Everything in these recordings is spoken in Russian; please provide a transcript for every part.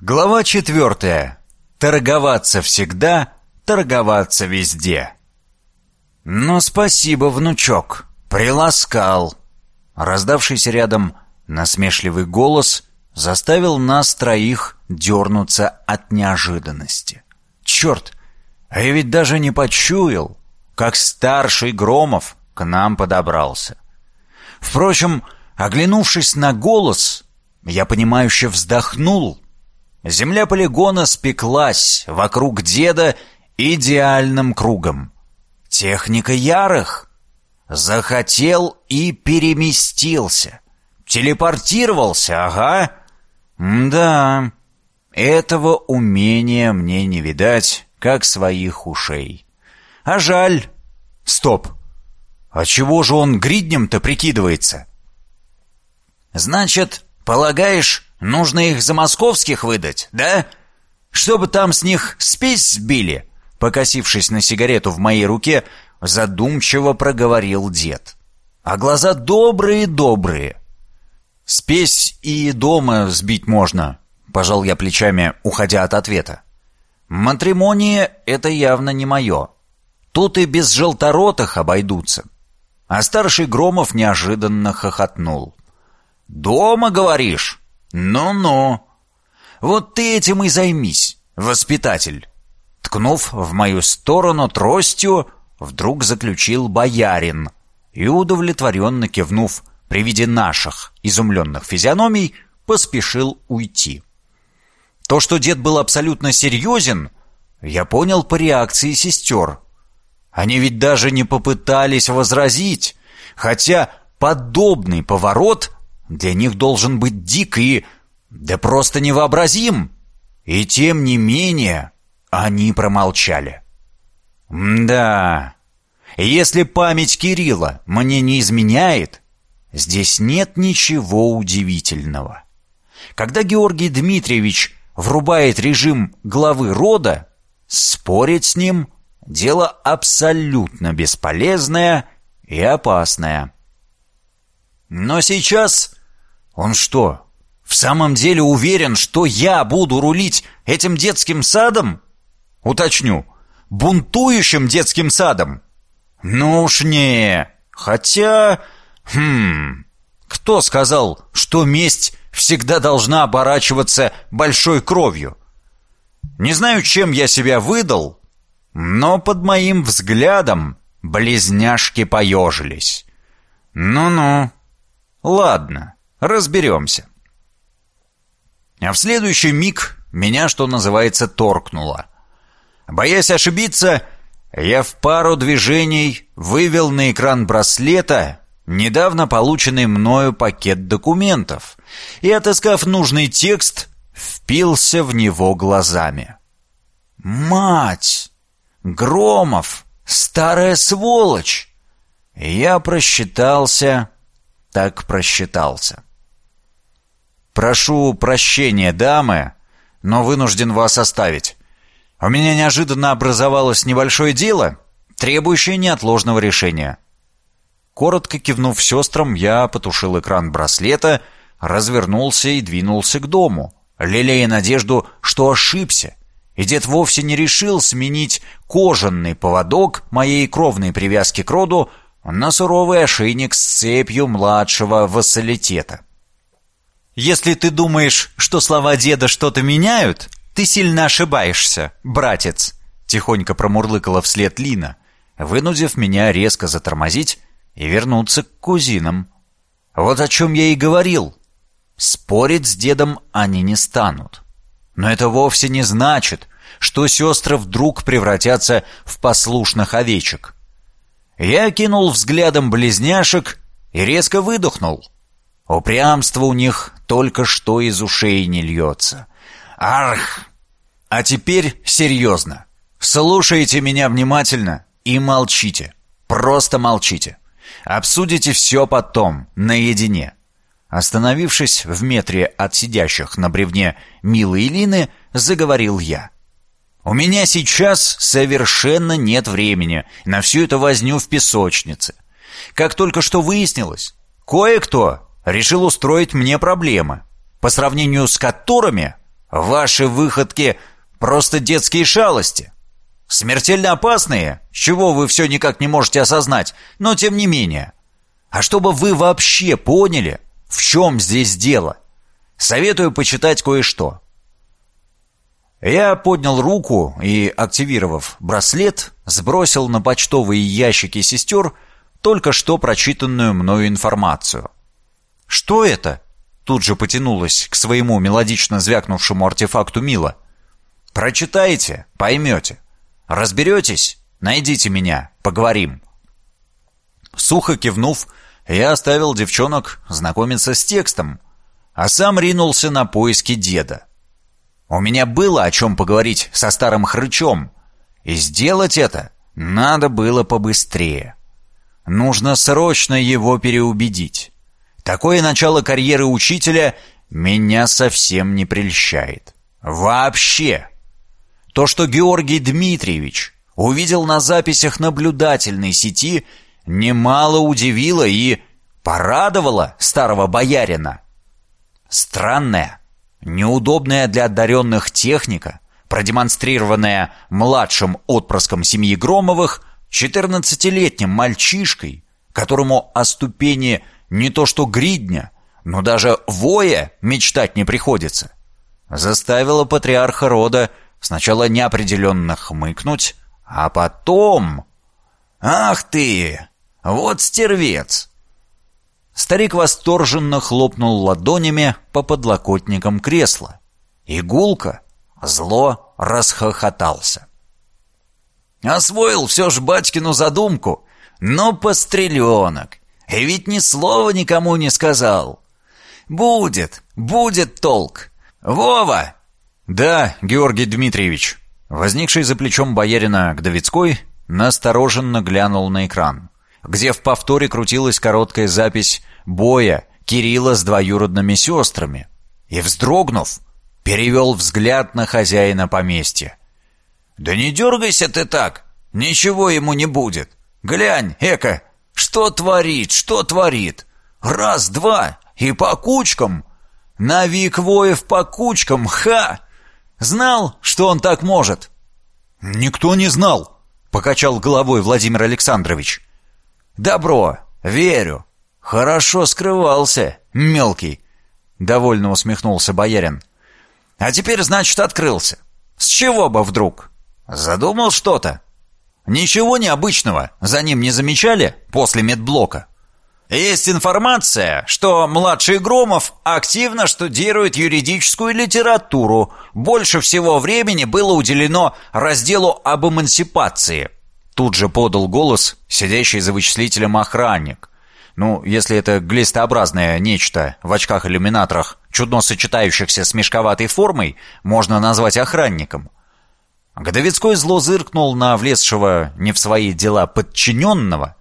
Глава четвертая. Торговаться всегда, торговаться везде. «Ну, спасибо, внучок, приласкал». Раздавшийся рядом насмешливый голос заставил нас троих дернуться от неожиданности. «Черт, а я ведь даже не почуял, как старший Громов к нам подобрался». Впрочем, оглянувшись на голос, я понимающе вздохнул. Земля полигона спеклась вокруг деда идеальным кругом. Техника ярых. Захотел и переместился. Телепортировался, ага. Да, этого умения мне не видать, как своих ушей. А жаль. Стоп. А чего же он гриднем-то прикидывается? Значит, полагаешь, нужно их за московских выдать, да? Чтобы там с них спесь сбили? Покосившись на сигарету в моей руке, задумчиво проговорил дед. А глаза добрые-добрые. Спесь и дома сбить можно, пожал я плечами, уходя от ответа. Матримония — это явно не мое. Тут и без желторотых обойдутся. А старший Громов неожиданно хохотнул. «Дома, говоришь? Ну-ну. Вот ты этим и займись, воспитатель». Ткнув в мою сторону тростью, вдруг заключил боярин и, удовлетворенно кивнув при виде наших изумленных физиономий, поспешил уйти. То, что дед был абсолютно серьезен, я понял по реакции сестер — они ведь даже не попытались возразить, хотя подобный поворот для них должен быть дик и... да просто невообразим. И тем не менее они промолчали. Да, если память Кирилла мне не изменяет, здесь нет ничего удивительного. Когда Георгий Дмитриевич врубает режим главы рода, спорить с ним Дело абсолютно бесполезное и опасное. Но сейчас... Он что, в самом деле уверен, что я буду рулить этим детским садом? Уточню, бунтующим детским садом? Ну уж не. Хотя... Хм... Кто сказал, что месть всегда должна оборачиваться большой кровью? Не знаю, чем я себя выдал, но под моим взглядом близняшки поежились. Ну-ну. Ладно, разберемся. А в следующий миг меня, что называется, торкнуло. Боясь ошибиться, я в пару движений вывел на экран браслета недавно полученный мною пакет документов и, отыскав нужный текст, впился в него глазами. «Мать!» Громов! Старая сволочь!» Я просчитался, так просчитался. «Прошу прощения, дамы, но вынужден вас оставить. У меня неожиданно образовалось небольшое дело, требующее неотложного решения». Коротко кивнув сестрам, я потушил экран браслета, развернулся и двинулся к дому, лелея надежду, что ошибся, и дед вовсе не решил сменить кожаный поводок моей кровной привязки к роду на суровый ошейник с цепью младшего вассалитета. «Если ты думаешь, что слова деда что-то меняют, ты сильно ошибаешься, братец», — тихонько промурлыкала вслед Лина, вынудив меня резко затормозить и вернуться к кузинам. Вот о чем я и говорил. Спорить с дедом они не станут. Но это вовсе не значит, что сестры вдруг превратятся в послушных овечек. Я кинул взглядом близняшек и резко выдохнул. Упрямство у них только что из ушей не льется. Арх! А теперь серьезно. Слушайте меня внимательно и молчите. Просто молчите. Обсудите все потом, наедине. Остановившись в метре от сидящих на бревне Милы и Лины, заговорил я. «У меня сейчас совершенно нет времени на всю эту возню в песочнице. Как только что выяснилось, кое-кто решил устроить мне проблемы, по сравнению с которыми Ваши выходки — просто детские шалости. Смертельно опасные, чего вы все никак не можете осознать, но тем не менее. А чтобы вы вообще поняли, в чем здесь дело, советую почитать кое-что. Я поднял руку и, активировав браслет, сбросил на почтовые ящики сестер только что прочитанную мною информацию. «Что это?» Тут же потянулась к своему мелодично звякнувшему артефакту Мила. «Прочитайте, поймете. Разберетесь? Найдите меня, поговорим». Сухо кивнув, я оставил девчонок знакомиться с текстом, а сам ринулся на поиски деда. У меня было о чем поговорить со старым хрычом, и сделать это надо было побыстрее. Нужно срочно его переубедить. Такое начало карьеры учителя меня совсем не прельщает. Вообще. То, что Георгий Дмитриевич увидел на записях наблюдательной сети, немало удивило и порадовало старого боярина. Странная, неудобная для одаренных техника, продемонстрированная младшим отпрыском семьи Громовых, 14-летним мальчишкой, которому о ступени не то что гридня, но даже воя мечтать не приходится, заставила патриарха рода сначала неопределенно хмыкнуть, а потом... «Ах ты! Вот стервец!» Старик восторженно хлопнул ладонями по подлокотникам кресла. Игулка зло расхохотался. «Освоил все ж батькину задумку, но постреленок. И ведь ни слова никому не сказал. Будет, будет толк. Вова!» «Да, Георгий Дмитриевич». Возникший за плечом боярина Гдовицкой настороженно глянул на экран, где в повторе крутилась короткая запись боя Кирилла с двоюродными сестрами. И, вздрогнув, перевел взгляд на хозяина поместья. «Да не дергайся ты так! Ничего ему не будет! Глянь, Эка, что творит, что творит? Раз, два, и по кучкам. Навик воев по кучкам, ха! Знал, что он так может? Никто не знал, покачал головой Владимир Александрович. Добро, верю. Хорошо скрывался, мелкий. Довольно усмехнулся боярин. А теперь, значит, открылся. С чего бы вдруг? Задумал что-то? Ничего необычного за ним не замечали после медблока? Есть информация, что младший Громов активно штудирует юридическую литературу. Больше всего времени было уделено разделу об эмансипации. Тут же подал голос сидящий за вычислителем охранник. Ну, если это глистообразное нечто в очках-иллюминаторах, чудно сочетающихся с мешковатой формой, можно назвать охранником. Годовицкой зло зыркнул на влезшего не в свои дела подчиненного,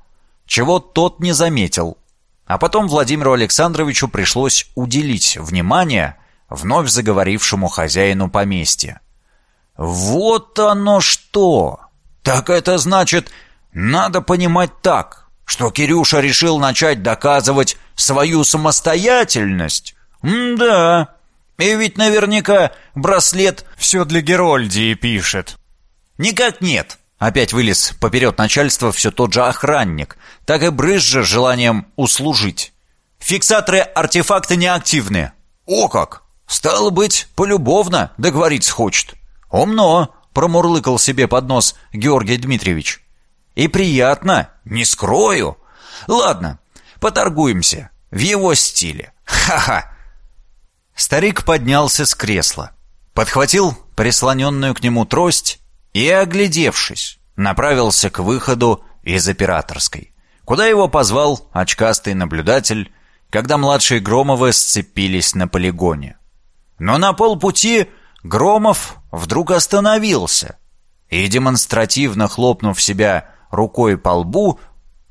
чего тот не заметил. А потом Владимиру Александровичу пришлось уделить внимание вновь заговорившему хозяину поместья. «Вот оно что! Так это значит, надо понимать так, что Кирюша решил начать доказывать свою самостоятельность? М да, и ведь наверняка браслет все для Герольдии пишет. Никак нет. Опять вылез поперед начальства все тот же охранник, так и брызжа желанием услужить. Фиксаторы артефакта неактивны. О как! Стало быть, полюбовно договориться хочет. Умно, промурлыкал себе под нос Георгий Дмитриевич. И приятно, не скрою. Ладно, поторгуемся в его стиле. Ха-ха. Старик поднялся с кресла, подхватил прислоненную к нему трость и, оглядевшись, направился к выходу из операторской, куда его позвал очкастый наблюдатель, когда младшие Громовы сцепились на полигоне. Но на полпути Громов вдруг остановился и, демонстративно хлопнув себя рукой по лбу,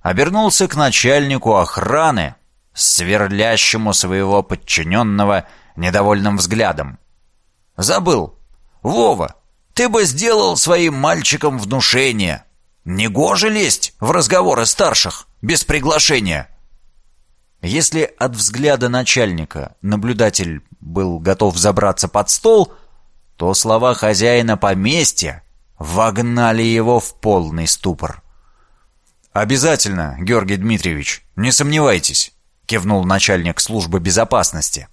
обернулся к начальнику охраны, сверлящему своего подчиненного недовольным взглядом. «Забыл. Вова, ты бы сделал своим мальчикам внушение. Негоже лезть в разговоры старших без приглашения». Если от взгляда начальника наблюдатель был готов забраться под стол, то слова хозяина поместья вогнали его в полный ступор. «Обязательно, Георгий Дмитриевич, не сомневайтесь», — кивнул начальник службы безопасности.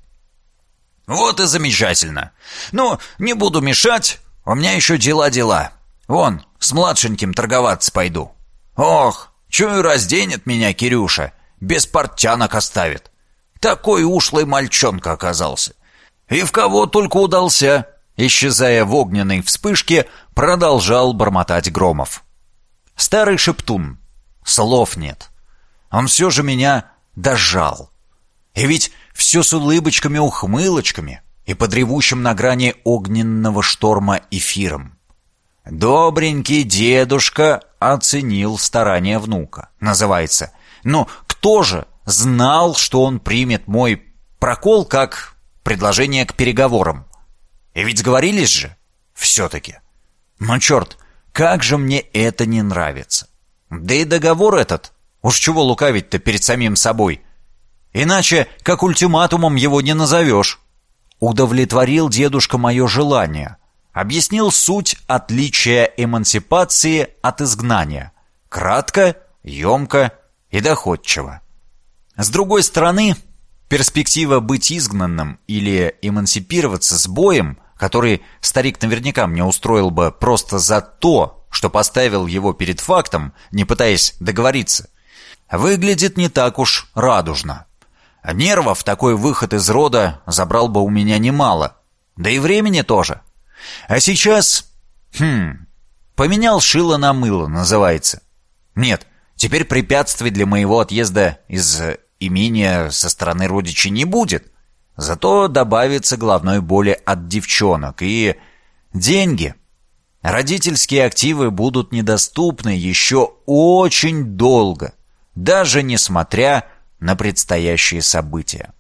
«Вот и замечательно. Ну, не буду мешать, у меня еще дела-дела. Вон, с младшеньким торговаться пойду. Ох, чую, разденет меня Кирюша, без портянок оставит. Такой ушлый мальчонка оказался. И в кого только удался?» Исчезая в огненной вспышке, продолжал бормотать Громов. Старый шептун. Слов нет. Он все же меня дожал. И ведь все с улыбочками-ухмылочками и под ревущим на грани огненного шторма эфиром. Добренький дедушка оценил старания внука, называется. Но кто же знал, что он примет мой прокол как предложение к переговорам? И ведь сговорились же все-таки. Но черт, как же мне это не нравится. Да и договор этот, уж чего лукавить-то перед самим собой. Иначе, как ультиматумом его не назовешь. Удовлетворил дедушка мое желание. Объяснил суть отличия эмансипации от изгнания. Кратко, емко и доходчиво. С другой стороны, перспектива быть изгнанным или эмансипироваться с боем, который старик наверняка мне устроил бы просто за то, что поставил его перед фактом, не пытаясь договориться, выглядит не так уж радужно. Нервов такой выход из рода забрал бы у меня немало, да и времени тоже. А сейчас... Хм... Поменял шило на мыло, называется. Нет, теперь препятствий для моего отъезда из имения со стороны родичей не будет. Зато добавится головной боли от девчонок и... деньги. Родительские активы будут недоступны еще очень долго, даже несмотря на предстоящие события.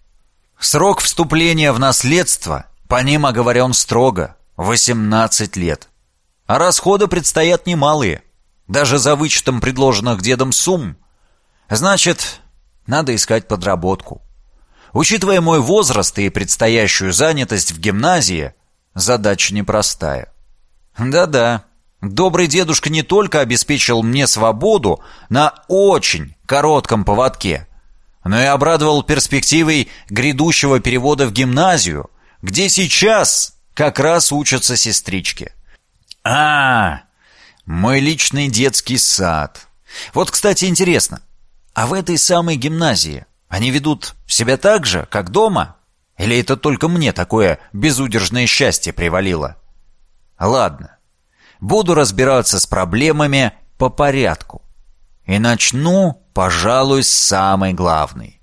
Срок вступления в наследство, по ним оговорен строго, 18 лет. А расходы предстоят немалые, даже за вычетом предложенных дедом сумм. Значит, надо искать подработку. Учитывая мой возраст и предстоящую занятость в гимназии, задача непростая. Да-да, добрый дедушка не только обеспечил мне свободу на очень коротком поводке, но и обрадовал перспективой грядущего перевода в гимназию, где сейчас как раз учатся сестрички. А, мой личный детский сад. Вот, кстати, интересно, а в этой самой гимназии они ведут себя так же, как дома? Или это только мне такое безудержное счастье привалило? Ладно, буду разбираться с проблемами по порядку. И начну, пожалуй, с самой главной.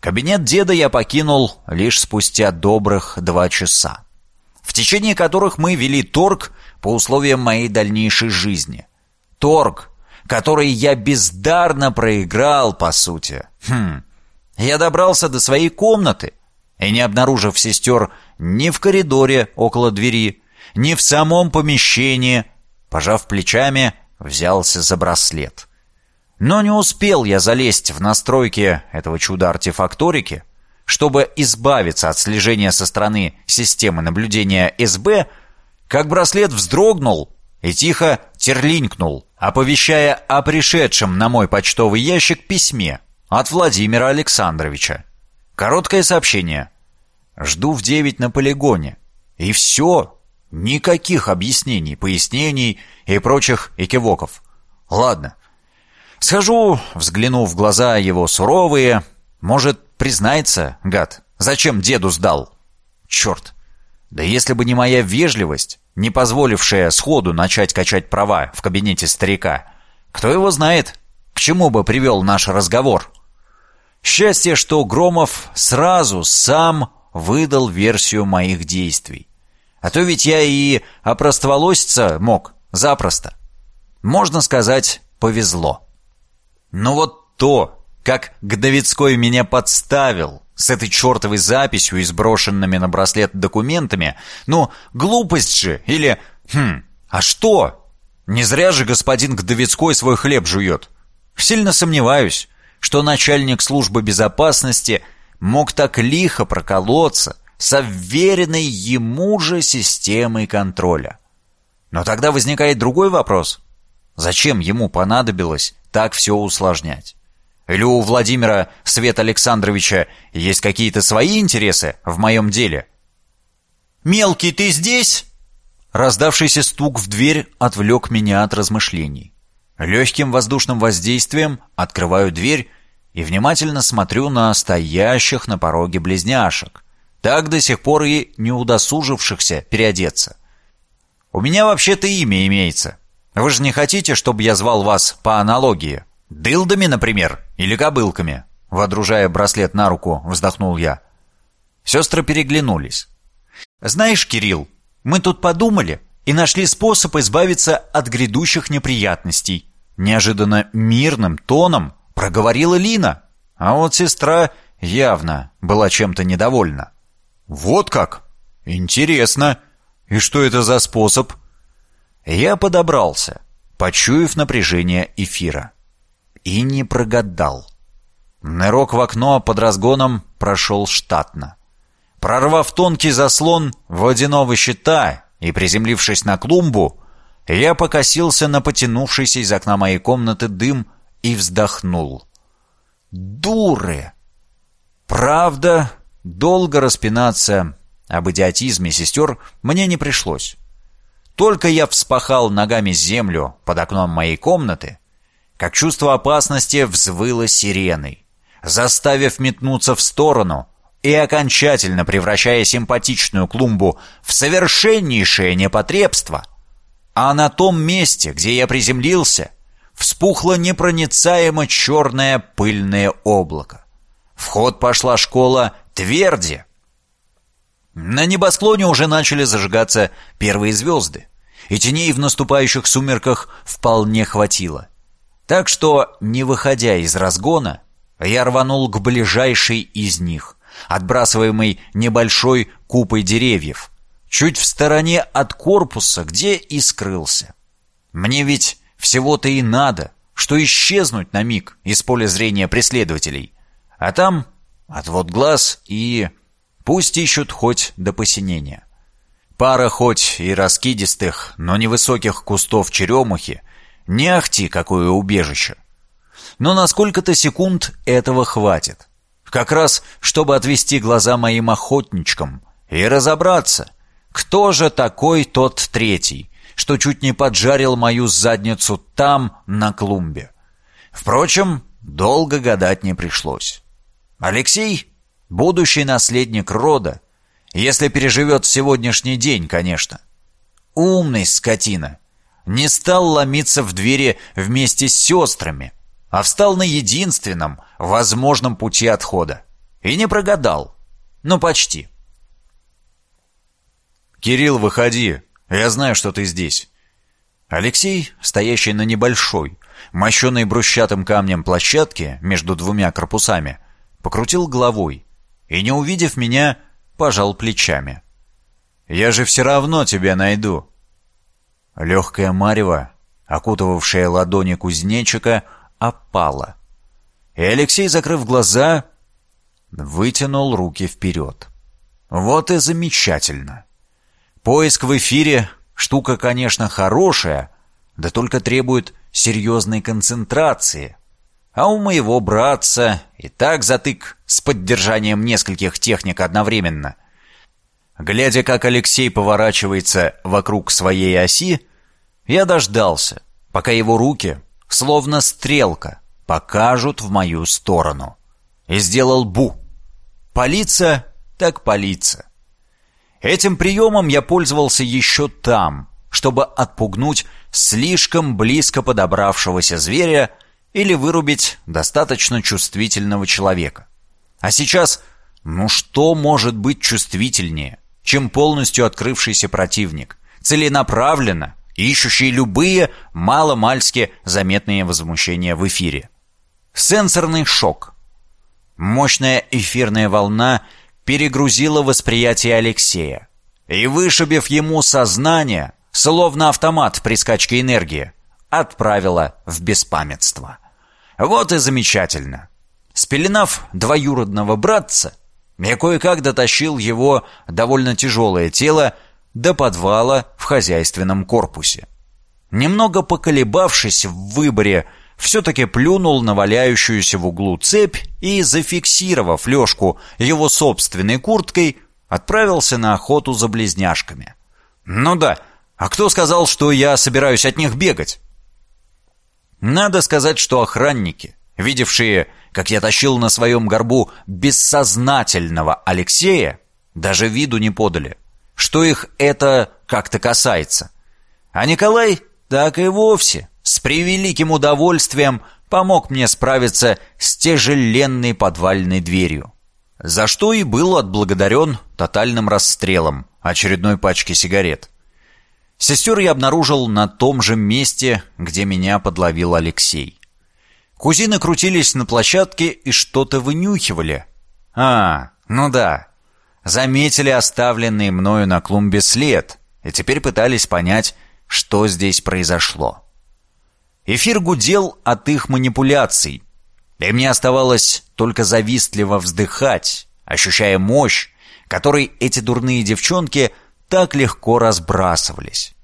Кабинет деда я покинул лишь спустя добрых два часа, в течение которых мы вели торг по условиям моей дальнейшей жизни. Торг, который я бездарно проиграл, по сути. Хм, я добрался до своей комнаты и, не обнаружив сестер ни в коридоре около двери, ни в самом помещении, пожав плечами, взялся за браслет. Но не успел я залезть в настройки этого чуда-артефакторики, чтобы избавиться от слежения со стороны системы наблюдения СБ, как браслет вздрогнул и тихо терлинкнул, оповещая о пришедшем на мой почтовый ящик письме от Владимира Александровича. Короткое сообщение. Жду в девять на полигоне. И все. Никаких объяснений, пояснений и прочих экивоков. Ладно. Схожу, взгляну в глаза его суровые. Может, признается, гад, зачем деду сдал? Черт. Да если бы не моя вежливость, не позволившая сходу начать качать права в кабинете старика, кто его знает, к чему бы привел наш разговор? Счастье, что Громов сразу сам выдал версию моих действий. А то ведь я и опростоволоситься мог запросто. Можно сказать, повезло. Но вот то, как Гдовицкой меня подставил с этой чертовой записью и сброшенными на браслет документами, ну, глупость же, или... Хм, а что? Не зря же господин Гдовицкой свой хлеб жует. Сильно сомневаюсь, что начальник службы безопасности мог так лихо проколоться, с вверенной ему же системой контроля. Но тогда возникает другой вопрос. Зачем ему понадобилось так все усложнять? Или у Владимира Свет Александровича есть какие-то свои интересы в моем деле? «Мелкий, ты здесь?» Раздавшийся стук в дверь отвлек меня от размышлений. Легким воздушным воздействием открываю дверь и внимательно смотрю на стоящих на пороге близняшек, так до сих пор и не удосужившихся переодеться. У меня вообще-то имя имеется. Вы же не хотите, чтобы я звал вас по аналогии? Дылдами, например, или кобылками?» Водружая браслет на руку, вздохнул я. Сестры переглянулись. «Знаешь, Кирилл, мы тут подумали и нашли способ избавиться от грядущих неприятностей». Неожиданно мирным тоном проговорила Лина, а вот сестра явно была чем-то недовольна. «Вот как? Интересно. И что это за способ?» Я подобрался, почуяв напряжение эфира. И не прогадал. Нырок в окно под разгоном прошел штатно. Прорвав тонкий заслон водяного щита и приземлившись на клумбу, я покосился на потянувшийся из окна моей комнаты дым и вздохнул. «Дуры!» Правда, долго распинаться об идиотизме сестер мне не пришлось. Только я вспахал ногами землю под окном моей комнаты, как чувство опасности взвыло сиреной, заставив метнуться в сторону и окончательно превращая симпатичную клумбу в совершеннейшее непотребство. А на том месте, где я приземлился, вспухло непроницаемо черное пыльное облако. В ход пошла школа Тверди. На небосклоне уже начали зажигаться первые звезды, и теней в наступающих сумерках вполне хватило. Так что, не выходя из разгона, я рванул к ближайшей из них, отбрасываемой небольшой купой деревьев, чуть в стороне от корпуса, где и скрылся. Мне ведь всего-то и надо, что исчезнуть на миг из поля зрения преследователей. А там отвод глаз и... пусть ищут хоть до посинения. Пара хоть и раскидистых, но невысоких кустов черемухи, не ахти какое убежище. Но на сколько-то секунд этого хватит. Как раз, чтобы отвести глаза моим охотничкам и разобраться, кто же такой тот третий, что чуть не поджарил мою задницу там, на клумбе. Впрочем, долго гадать не пришлось. Алексей — будущий наследник рода, если переживет сегодняшний день, конечно. Умный скотина. Не стал ломиться в двери вместе с сестрами, а встал на единственном возможном пути отхода. И не прогадал. Ну, почти. «Кирилл, выходи. Я знаю, что ты здесь». Алексей, стоящий на небольшой, мощенной брусчатым камнем площадке между двумя корпусами, покрутил головой и, не увидев меня, пожал плечами. «Я же все равно тебя найду». Легкая марево, окутывавшая ладони кузнечика, опала. И Алексей, закрыв глаза, вытянул руки вперед. Вот и замечательно. Поиск в эфире — штука, конечно, хорошая, да только требует серьезной концентрации. А у моего братца и так затык с поддержанием нескольких техник одновременно. Глядя, как Алексей поворачивается вокруг своей оси, я дождался, пока его руки, словно стрелка, покажут в мою сторону. И сделал бу. Полиция так полиция. Этим приемом я пользовался еще там, чтобы отпугнуть слишком близко подобравшегося зверя или вырубить достаточно чувствительного человека. А сейчас, ну что может быть чувствительнее, чем полностью открывшийся противник, целенаправленно ищущий любые маломальски заметные возмущения в эфире. Сенсорный шок. Мощная эфирная волна – перегрузила восприятие Алексея. И, вышибив ему сознание, словно автомат при скачке энергии, отправила в беспамятство. Вот и замечательно. Спеленав двоюродного братца, Я кое-как дотащил его довольно тяжелое тело до подвала в хозяйственном корпусе. Немного поколебавшись в выборе, все-таки плюнул на валяющуюся в углу цепь и, зафиксировав Лешку его собственной курткой, отправился на охоту за близняшками. Ну да, а кто сказал, что я собираюсь от них бегать? Надо сказать, что охранники, видевшие, как я тащил на своем горбу бессознательного Алексея, даже виду не подали, что их это как-то касается. А Николай так и вовсе с превеликим удовольствием помог мне справиться с тяжеленной подвальной дверью, за что и был отблагодарен тотальным расстрелом очередной пачки сигарет. Сестер я обнаружил на том же месте, где меня подловил Алексей. Кузины крутились на площадке и что-то вынюхивали. А, ну да. Заметили оставленный мною на клумбе след и теперь пытались понять, что здесь произошло. Эфир гудел от их манипуляций, и мне оставалось только завистливо вздыхать, ощущая мощь, которой эти дурные девчонки так легко разбрасывались.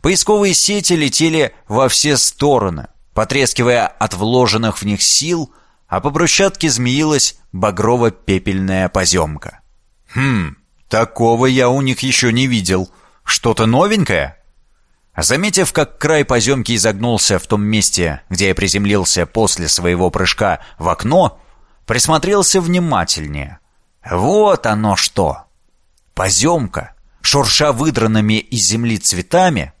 Поисковые сети летели во все стороны, потрескивая от вложенных в них сил, а по брусчатке змеилась багрово-пепельная поземка. «Хм, такого я у них еще не видел. Что-то новенькое?» Заметив, как край поземки изогнулся в том месте, где я приземлился после своего прыжка в окно, присмотрелся внимательнее. Вот оно что! Поземка, шурша выдранными из земли цветами,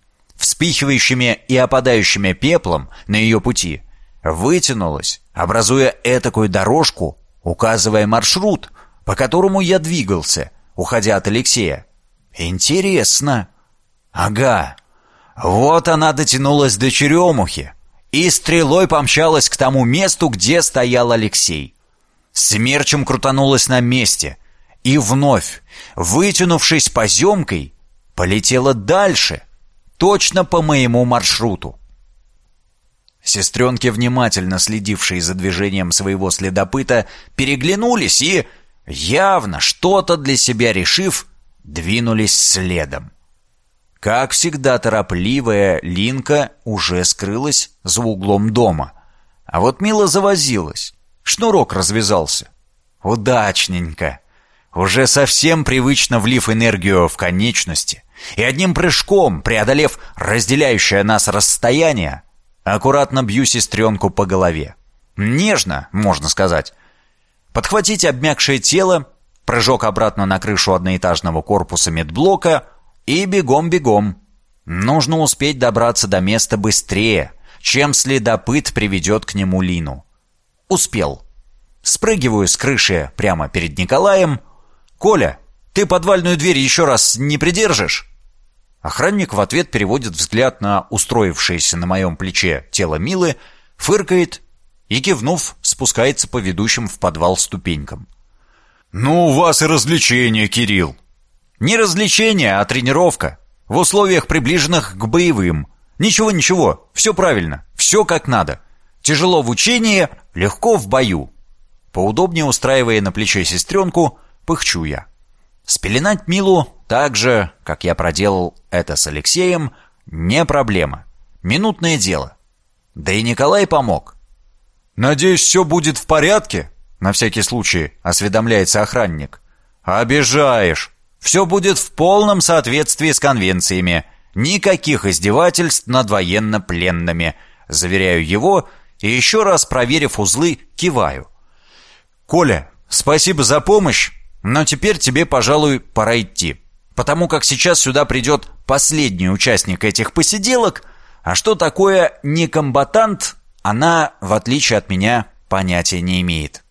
вспихивающими и опадающими пеплом на ее пути, вытянулась, образуя этакую дорожку, указывая маршрут, по которому я двигался, уходя от Алексея. Интересно. Ага, вот она дотянулась до черемухи и стрелой помчалась к тому месту, где стоял Алексей. Смерчем крутанулась на месте и вновь, вытянувшись поземкой, полетела дальше, точно по моему маршруту. Сестренки, внимательно следившие за движением своего следопыта, переглянулись и, явно что-то для себя решив, двинулись следом. Как всегда, торопливая Линка уже скрылась за углом дома. А вот Мила завозилась. Шнурок развязался. Удачненько. Уже совсем привычно влив энергию в конечности и одним прыжком, преодолев разделяющее нас расстояние, аккуратно бью сестренку по голове. Нежно, можно сказать. Подхватить обмякшее тело, прыжок обратно на крышу одноэтажного корпуса медблока — и бегом-бегом. Нужно успеть добраться до места быстрее, чем следопыт приведет к нему Лину. Успел. Спрыгиваю с крыши прямо перед Николаем. «Коля, ты подвальную дверь еще раз не придержишь?» Охранник в ответ переводит взгляд на устроившееся на моем плече тело Милы, фыркает и, кивнув, спускается по ведущим в подвал ступенькам. «Ну, у вас и развлечения, Кирилл!» Не развлечение, а тренировка. В условиях, приближенных к боевым. Ничего-ничего, все правильно, все как надо. Тяжело в учении, легко в бою. Поудобнее устраивая на плече сестренку, пыхчу я. Спеленать Милу так же, как я проделал это с Алексеем, не проблема. Минутное дело. Да и Николай помог. «Надеюсь, все будет в порядке?» На всякий случай осведомляется охранник. «Обижаешь!» Все будет в полном соответствии с конвенциями. Никаких издевательств над военнопленными. Заверяю его и еще раз проверив узлы, киваю. «Коля, спасибо за помощь, но теперь тебе, пожалуй, пора идти. Потому как сейчас сюда придет последний участник этих посиделок, а что такое некомбатант, она, в отличие от меня, понятия не имеет».